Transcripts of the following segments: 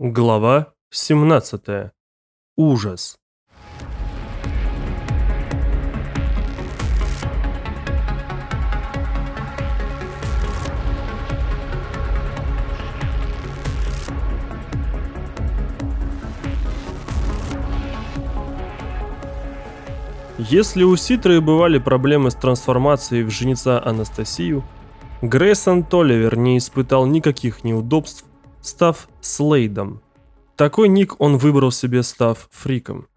Глава 17. Ужас. Если у Ситры бывали проблемы с трансформацией в женица Анастасию, Грейсон Толивер не испытал никаких неудобств став Слейдом. Такой ник он выбрал себе, став фриком.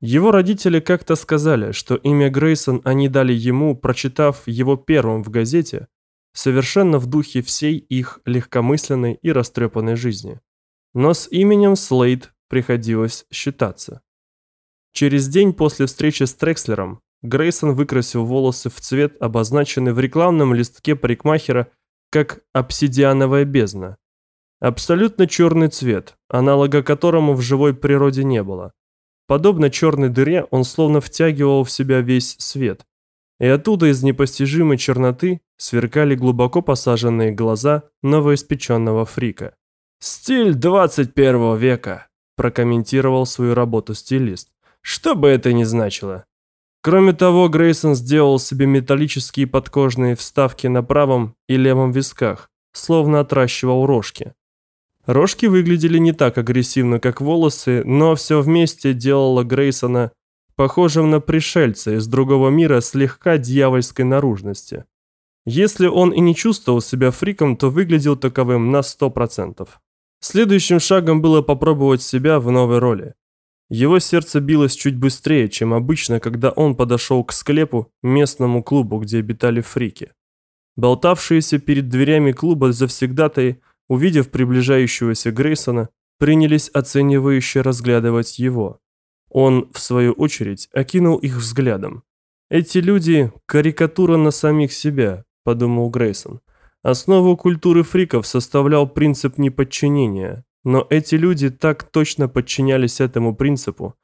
Его родители как-то сказали, что имя Грейсон они дали ему, прочитав его первым в газете, совершенно в духе всей их легкомысленной и растрепанной жизни. Но с именем Слейд приходилось считаться. Через день после встречи с Трекслером Грейсон выкрасил волосы в цвет, обозначенный в рекламном листке парикмахера как «обсидиановая бездна», Абсолютно черный цвет, аналога которому в живой природе не было. Подобно черной дыре, он словно втягивал в себя весь свет. И оттуда из непостижимой черноты сверкали глубоко посаженные глаза новоиспеченного фрика. «Стиль 21 века», – прокомментировал свою работу стилист. «Что бы это ни значило». Кроме того, Грейсон сделал себе металлические подкожные вставки на правом и левом висках, словно отращивал рожки. Рожки выглядели не так агрессивно, как волосы, но все вместе делало Грейсона похожим на пришельца из другого мира слегка дьявольской наружности. Если он и не чувствовал себя фриком, то выглядел таковым на 100%. Следующим шагом было попробовать себя в новой роли. Его сердце билось чуть быстрее, чем обычно, когда он подошел к склепу, местному клубу, где обитали фрики. Болтавшиеся перед дверями клуба завсегдатаи увидев приближающегося Грейсона, принялись оценивающе разглядывать его. Он, в свою очередь, окинул их взглядом. «Эти люди – карикатура на самих себя», – подумал Грейсон. Основу культуры фриков составлял принцип неподчинения, но эти люди так точно подчинялись этому принципу,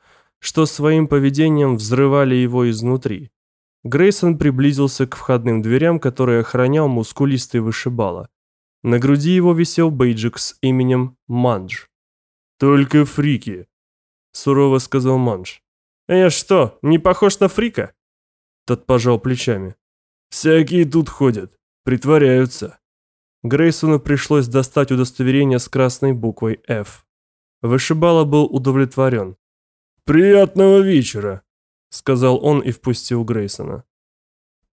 что своим поведением взрывали его изнутри. Грейсон приблизился к входным дверям, которые охранял мускулистый вышибала. На груди его висел бейджик с именем Мандж. «Только фрики», – сурово сказал Мандж. «А я что, не похож на фрика?» Тот пожал плечами. «Всякие тут ходят, притворяются». Грейсону пришлось достать удостоверение с красной буквой F. Вышибала был удовлетворен. «Приятного вечера», – сказал он и впустил Грейсона.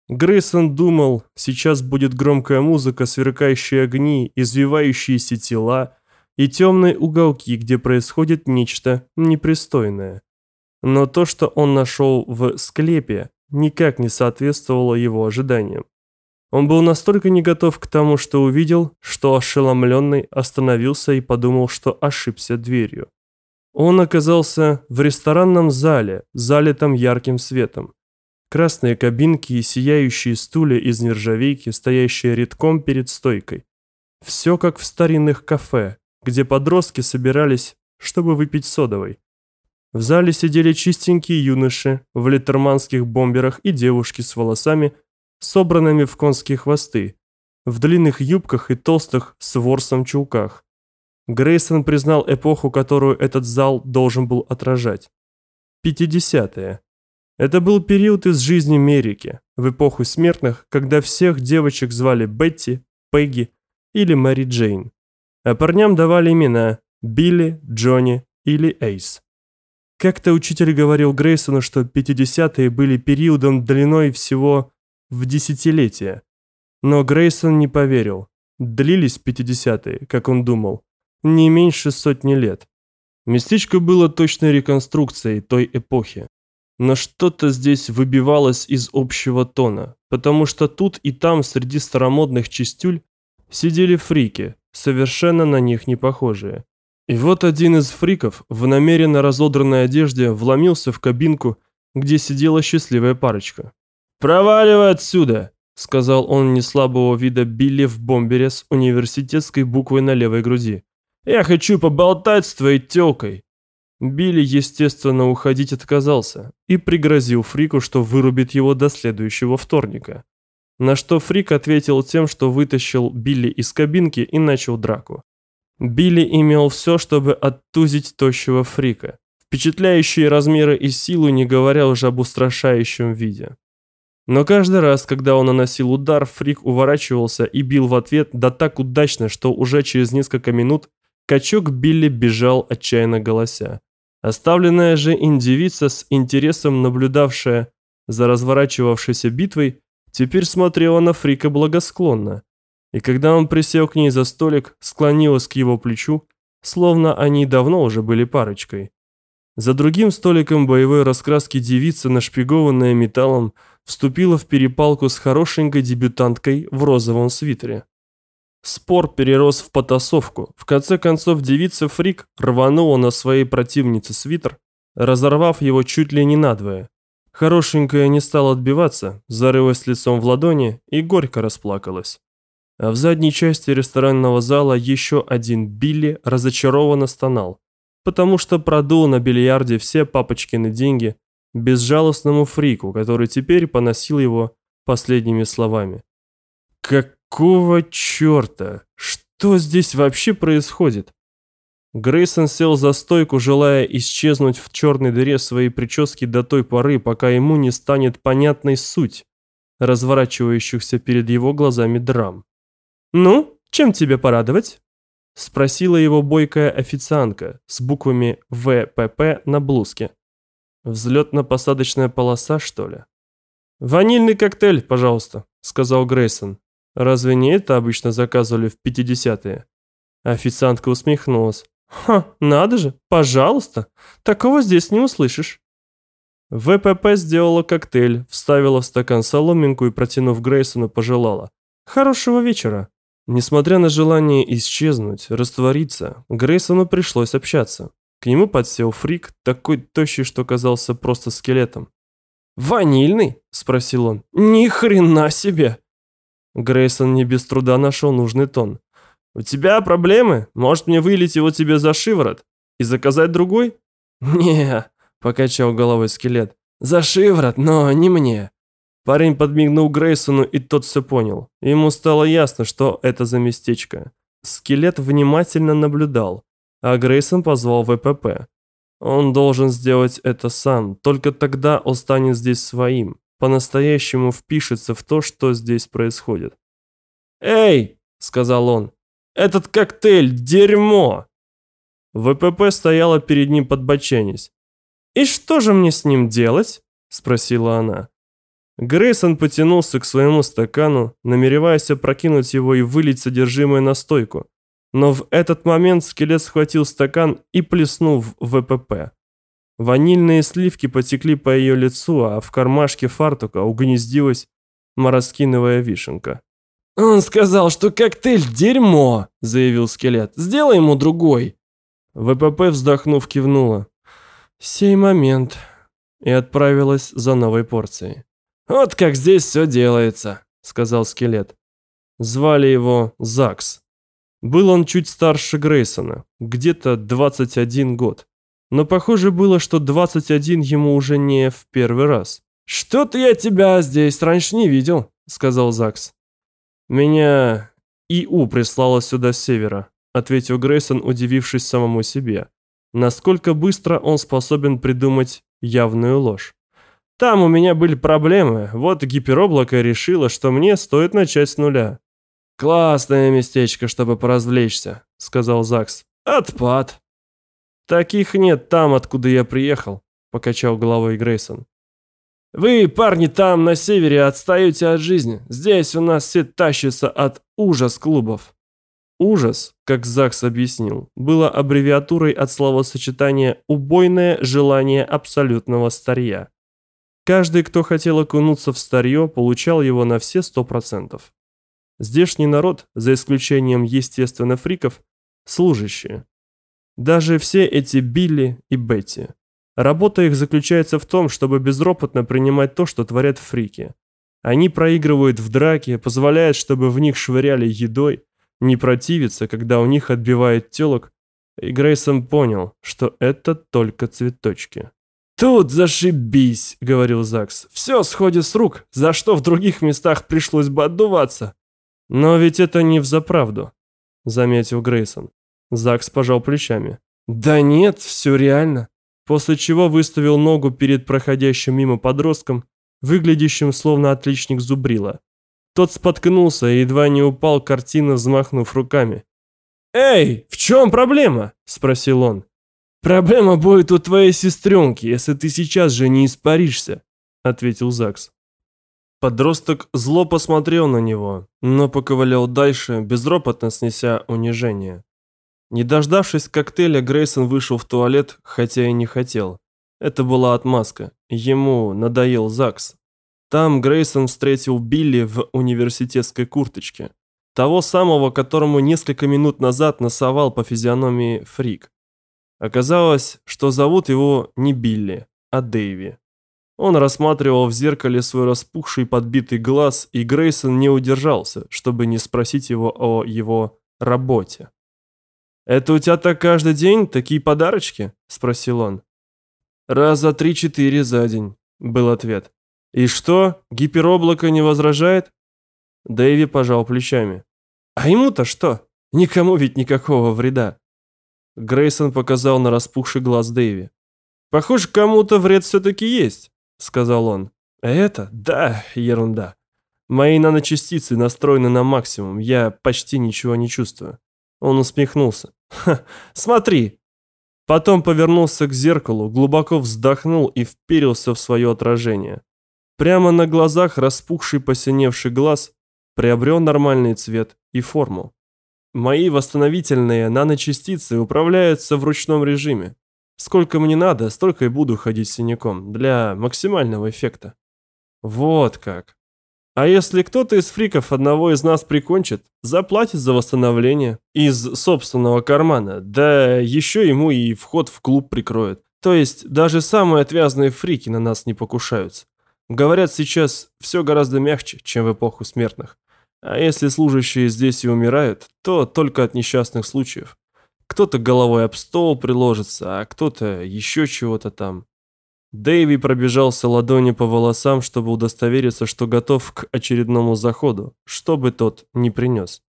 Грейсон думал, сейчас будет громкая музыка, сверкающие огни, извивающиеся тела и темные уголки, где происходит нечто непристойное. Но то, что он нашел в склепе, никак не соответствовало его ожиданиям. Он был настолько не готов к тому, что увидел, что ошеломленный остановился и подумал, что ошибся дверью. Он оказался в ресторанном зале, залитом ярким светом. Красные кабинки и сияющие стулья из нержавейки, стоящие редком перед стойкой. Все как в старинных кафе, где подростки собирались, чтобы выпить содовой. В зале сидели чистенькие юноши в литерманских бомберах и девушки с волосами, собранными в конские хвосты, в длинных юбках и толстых с ворсом чулках. Грейсон признал эпоху, которую этот зал должен был отражать. Пятидесятые. Это был период из жизни Мерики, в эпоху смертных, когда всех девочек звали Бетти, Пегги или Мэри Джейн. А парням давали имена Билли, Джонни или Эйс. Как-то учитель говорил Грейсону, что 50-е были периодом длиной всего в десятилетия. Но Грейсон не поверил. Длились 50-е, как он думал, не меньше сотни лет. Местечко было точной реконструкцией той эпохи. Но что-то здесь выбивалось из общего тона, потому что тут и там среди старомодных чистюль сидели фрики, совершенно на них не похожие. И вот один из фриков в намеренно разодранной одежде вломился в кабинку, где сидела счастливая парочка. «Проваливай отсюда!» – сказал он неслабого вида Билли в бомбере с университетской буквой на левой груди. «Я хочу поболтать с твоей тёлкой!» Билли, естественно, уходить отказался и пригрозил Фрику, что вырубит его до следующего вторника. На что Фрик ответил тем, что вытащил Билли из кабинки и начал драку. Билли имел все, чтобы оттузить тощего фрика. Впечатляющие размеры и силу, не говоря уже об устрашающем виде. Но каждый раз, когда он наносил удар, Фрик уворачивался и бил в ответ, да так удачно, что уже через несколько минут качок Билли бежал, отчаянно голося. Оставленная же индивица с интересом наблюдавшая за разворачивавшейся битвой, теперь смотрела на Фрика благосклонно. И когда он присел к ней за столик, склонилась к его плечу, словно они давно уже были парочкой. За другим столиком боевой раскраски девица, нашпигованная металлом, вступила в перепалку с хорошенькой дебютанткой в розовом свитере. Спор перерос в потасовку. В конце концов девица Фрик рванула на своей противнице свитер, разорвав его чуть ли не надвое. Хорошенькая не стала отбиваться, зарылась лицом в ладони и горько расплакалась. А в задней части ресторанного зала еще один Билли разочарованно стонал, потому что продул на бильярде все папочкины деньги безжалостному фрику, который теперь поносил его последними словами. «Какого черта? Что здесь вообще происходит?» Грейсон сел за стойку, желая исчезнуть в черной дыре своей прически до той поры, пока ему не станет понятной суть разворачивающихся перед его глазами драм. «Ну, чем тебе порадовать?» Спросила его бойкая официантка с буквами ВПП на блузке. Взлетно-посадочная полоса, что ли? «Ванильный коктейль, пожалуйста», — сказал Грейсон. «Разве не это обычно заказывали в 50-е?» Официантка усмехнулась. «Ха, надо же, пожалуйста, такого здесь не услышишь». ВПП сделала коктейль, вставила в стакан соломинку и, протянув Грейсону, пожелала. «Хорошего вечера». Несмотря на желание исчезнуть, раствориться, Грейсону пришлось общаться. К нему подсел фрик, такой тощий, что казался просто скелетом. «Ванильный?» – спросил он. «Ни хрена себе!» Грейсон не без труда нашел нужный тон. «У тебя проблемы? Может мне вылить его тебе за шиворот? И заказать другой?» «Не», – покачал головой скелет. «За шиворот, но не мне». Парень подмигнул Грейсону, и тот все понял. Ему стало ясно, что это за местечко. Скелет внимательно наблюдал, а Грейсон позвал ВПП. Он должен сделать это сам, только тогда он станет здесь своим, по-настоящему впишется в то, что здесь происходит. «Эй!» – сказал он. «Этот коктейль – дерьмо!» ВПП стояла перед ним подбоченясь. «И что же мне с ним делать?» – спросила она. Грейсон потянулся к своему стакану, намереваясь опрокинуть его и вылить содержимое на стойку. Но в этот момент скелет схватил стакан и плеснул в ВПП. Ванильные сливки потекли по ее лицу, а в кармашке фартука угнездилась мороскиновая вишенка. «Он сказал, что коктейль – дерьмо!» – заявил скелет. «Сделай ему другой!» ВПП, вздохнув, кивнула. «Сей момент!» и отправилась за новой порцией. «Вот как здесь все делается», — сказал скелет. Звали его Закс. Был он чуть старше Грейсона, где-то 21 год. Но похоже было, что 21 ему уже не в первый раз. «Что-то я тебя здесь раньше не видел», — сказал Закс. «Меня ИУ прислала сюда с севера», — ответил Грейсон, удивившись самому себе. Насколько быстро он способен придумать явную ложь. Там у меня были проблемы, вот гипероблако решило, что мне стоит начать с нуля. «Классное местечко, чтобы поразвлечься», — сказал Закс. «Отпад». «Таких нет там, откуда я приехал», — покачал головой Грейсон. «Вы, парни, там, на севере, отстаете от жизни. Здесь у нас все тащатся от ужас-клубов». «Ужас», как Закс объяснил, было аббревиатурой от словосочетания «убойное желание абсолютного старья». Каждый, кто хотел окунуться в старье, получал его на все сто процентов. Здешний народ, за исключением, естественно, фриков, служащие. Даже все эти Билли и Бетти. Работа их заключается в том, чтобы безропотно принимать то, что творят фрики. Они проигрывают в драке, позволяют, чтобы в них швыряли едой, не противятся, когда у них отбивает телок, и Грейсон понял, что это только цветочки. «Тут зашибись», — говорил Закс. «Все сходит с рук, за что в других местах пришлось бы отдуваться». «Но ведь это не взаправду», — заметил Грейсон. Закс пожал плечами. «Да нет, все реально». После чего выставил ногу перед проходящим мимо подростком, выглядящим словно отличник зубрила. Тот споткнулся и едва не упал, картина взмахнув руками. «Эй, в чем проблема?» – спросил он. «Проблема будет у твоей сестренки, если ты сейчас же не испаришься», – ответил Закс. Подросток зло посмотрел на него, но поковылял дальше, безропотно снеся унижение. Не дождавшись коктейля, Грейсон вышел в туалет, хотя и не хотел. Это была отмазка. Ему надоел ЗАГС. Там Грейсон встретил Билли в университетской курточке. Того самого, которому несколько минут назад носовал по физиономии Фрик. Оказалось, что зовут его не Билли, а Дэйви. Он рассматривал в зеркале свой распухший подбитый глаз, и Грейсон не удержался, чтобы не спросить его о его работе. «Это у тебя так каждый день, такие подарочки?» – спросил он. «Раза три-четыре за день», – был ответ. «И что, гипероблако не возражает?» Дэйви пожал плечами. «А ему-то что? Никому ведь никакого вреда». Грейсон показал на распухший глаз Дэйви. «Похоже, кому-то вред все-таки есть», — сказал он. «Это? Да, ерунда. Мои наночастицы настроены на максимум, я почти ничего не чувствую». Он усмехнулся. «Ха, смотри!» Потом повернулся к зеркалу, глубоко вздохнул и вперился в свое отражение. Прямо на глазах распухший посиневший глаз приобрел нормальный цвет и форму. Мои восстановительные наночастицы управляются в ручном режиме. Сколько мне надо, столько и буду ходить синяком, для максимального эффекта. Вот как. А если кто-то из фриков одного из нас прикончит, заплатит за восстановление из собственного кармана, да еще ему и вход в клуб прикроют. То есть даже самые отвязные фрики на нас не покушаются. Говорят, сейчас все гораздо мягче, чем в эпоху смертных. А если служащие здесь и умирают, то только от несчастных случаев. Кто-то головой об стол приложится, а кто-то еще чего-то там. Дэйви пробежался ладони по волосам, чтобы удостовериться, что готов к очередному заходу, что бы тот ни принес.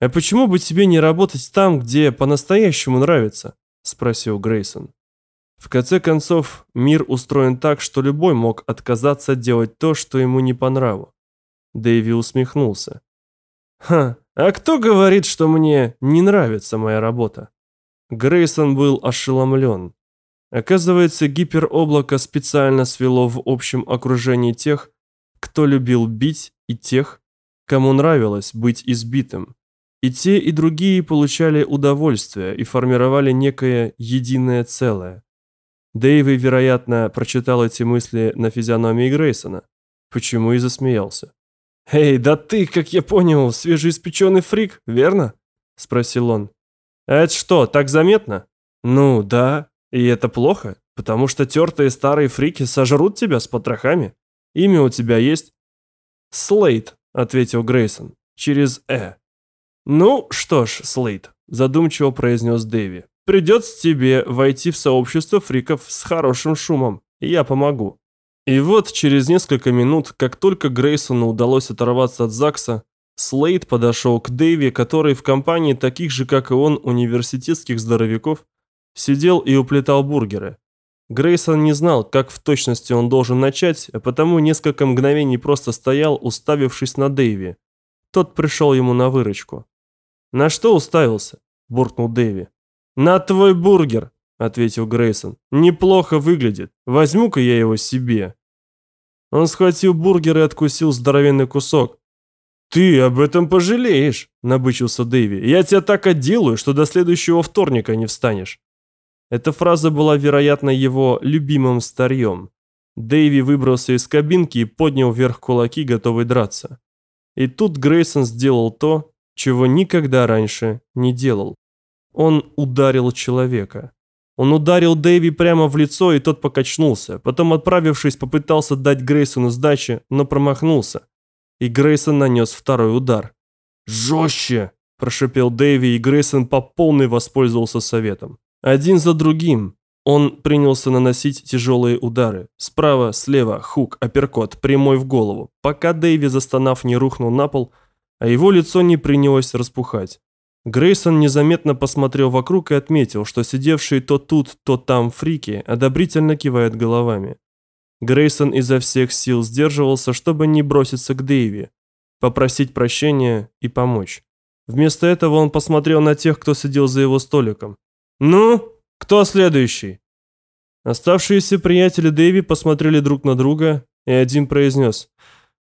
«А почему бы тебе не работать там, где по-настоящему нравится?» – спросил Грейсон. В конце концов, мир устроен так, что любой мог отказаться делать то, что ему не по нраву. Дэйви усмехнулся. «Ха, а кто говорит, что мне не нравится моя работа?» Грейсон был ошеломлен. Оказывается, гипероблако специально свело в общем окружении тех, кто любил бить, и тех, кому нравилось быть избитым. И те, и другие получали удовольствие и формировали некое единое целое. Дэйви, вероятно, прочитал эти мысли на физиономии Грейсона, почему и засмеялся. «Эй, да ты, как я понял, свежеиспеченный фрик, верно?» – спросил он. «А это что, так заметно?» «Ну, да. И это плохо, потому что тертые старые фрики сожрут тебя с потрохами. Имя у тебя есть?» «Слейд», — ответил Грейсон, через «э». «Ну что ж, Слейд», — задумчиво произнес Дэви, «придется тебе войти в сообщество фриков с хорошим шумом. Я помогу». И вот через несколько минут, как только Грейсону удалось оторваться от Закса, Слейд подошел к Дэви, который в компании таких же, как и он, университетских здоровяков, Сидел и уплетал бургеры. Грейсон не знал, как в точности он должен начать, а потому несколько мгновений просто стоял, уставившись на Дэйви. Тот пришел ему на выручку. «На что уставился?» – буркнул Дэйви. «На твой бургер», – ответил Грейсон. «Неплохо выглядит. Возьму-ка я его себе». Он схватил бургер и откусил здоровенный кусок. «Ты об этом пожалеешь», – набычился Дэйви. «Я тебя так отделаю, что до следующего вторника не встанешь». Эта фраза была, вероятно, его любимым старьем. Дэйви выбрался из кабинки и поднял вверх кулаки, готовый драться. И тут Грейсон сделал то, чего никогда раньше не делал. Он ударил человека. Он ударил Дэйви прямо в лицо, и тот покачнулся. Потом, отправившись, попытался дать Грейсону сдачи, но промахнулся. И Грейсон нанес второй удар. «Жестче!» – прошипел Дэйви, и Грейсон по полной воспользовался советом. Один за другим он принялся наносить тяжелые удары. Справа, слева, хук, апперкот, прямой в голову, пока Дэйви, застонав, не рухнул на пол, а его лицо не принялось распухать. Грейсон незаметно посмотрел вокруг и отметил, что сидевшие то тут, то там фрики одобрительно кивают головами. Грейсон изо всех сил сдерживался, чтобы не броситься к Дэйви, попросить прощения и помочь. Вместо этого он посмотрел на тех, кто сидел за его столиком. «Ну, кто следующий?» Оставшиеся приятели Дэйви посмотрели друг на друга, и один произнес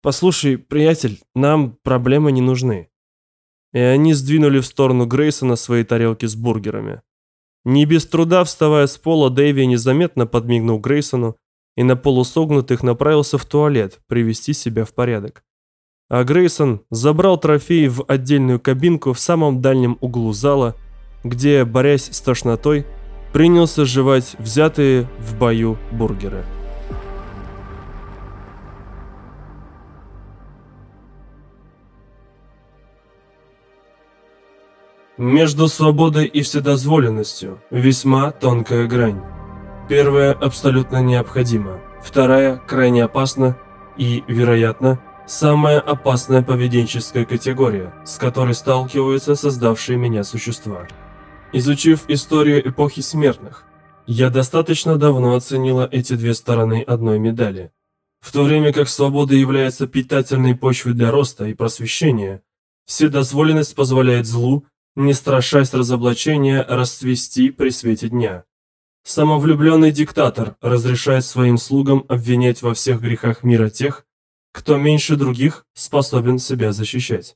«Послушай, приятель, нам проблемы не нужны». И они сдвинули в сторону Грейсона свои тарелки с бургерами. Не без труда вставая с пола, Дэйви незаметно подмигнул Грейсону и на полусогнутых направился в туалет привести себя в порядок. А Грейсон забрал трофей в отдельную кабинку в самом дальнем углу зала, где, борясь с тошнотой, принялся жевать взятые в бою бургеры. Между свободой и вседозволенностью весьма тонкая грань. Первая абсолютно необходима, вторая крайне опасна и, вероятно, самая опасная поведенческая категория, с которой сталкиваются создавшие меня существа. Изучив историю эпохи смертных, я достаточно давно оценила эти две стороны одной медали. В то время как свобода является питательной почвой для роста и просвещения, вседозволенность позволяет злу, не страшась разоблачения, расцвести при свете дня. Самовлюбленный диктатор разрешает своим слугам обвинять во всех грехах мира тех, кто меньше других способен себя защищать.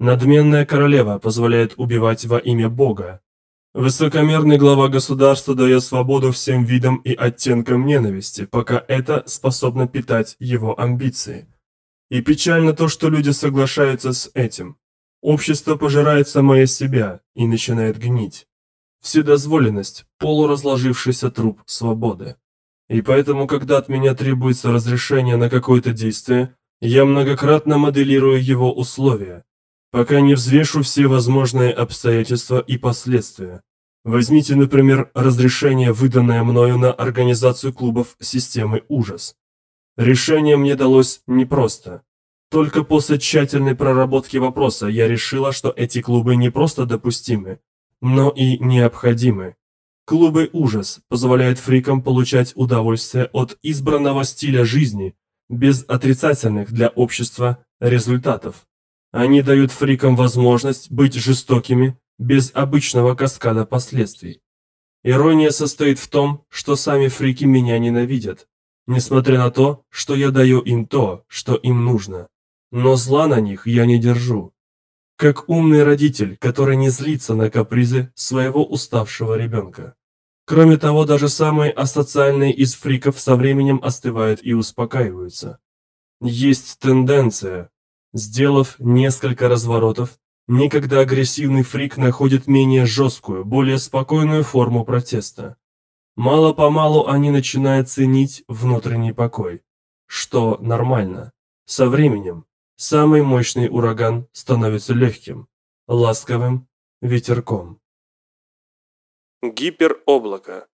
Надменная королева позволяет убивать во имя Бога. Высокомерный глава государства дает свободу всем видам и оттенкам ненависти, пока это способно питать его амбиции. И печально то, что люди соглашаются с этим. Общество пожирает самое себя и начинает гнить. Вседозволенность – полуразложившийся труп свободы. И поэтому, когда от меня требуется разрешение на какое-то действие, я многократно моделирую его условия, пока не взвешу все возможные обстоятельства и последствия. Возьмите, например, разрешение, выданное мною на организацию клубов системы «Ужас». Решение мне далось непросто. Только после тщательной проработки вопроса я решила, что эти клубы не просто допустимы, но и необходимы. Клубы «Ужас» позволяют фрикам получать удовольствие от избранного стиля жизни без отрицательных для общества результатов. Они дают фрикам возможность быть жестокими без обычного каскада последствий. Ирония состоит в том, что сами фрики меня ненавидят, несмотря на то, что я даю им то, что им нужно. Но зла на них я не держу. Как умный родитель, который не злится на капризы своего уставшего ребенка. Кроме того, даже самые асоциальные из фриков со временем остывают и успокаиваются. Есть тенденция. Сделав несколько разворотов, некогда агрессивный фрик находит менее жесткую, более спокойную форму протеста. Мало-помалу они начинают ценить внутренний покой, что нормально. Со временем самый мощный ураган становится легким, ласковым ветерком. Гипероблако.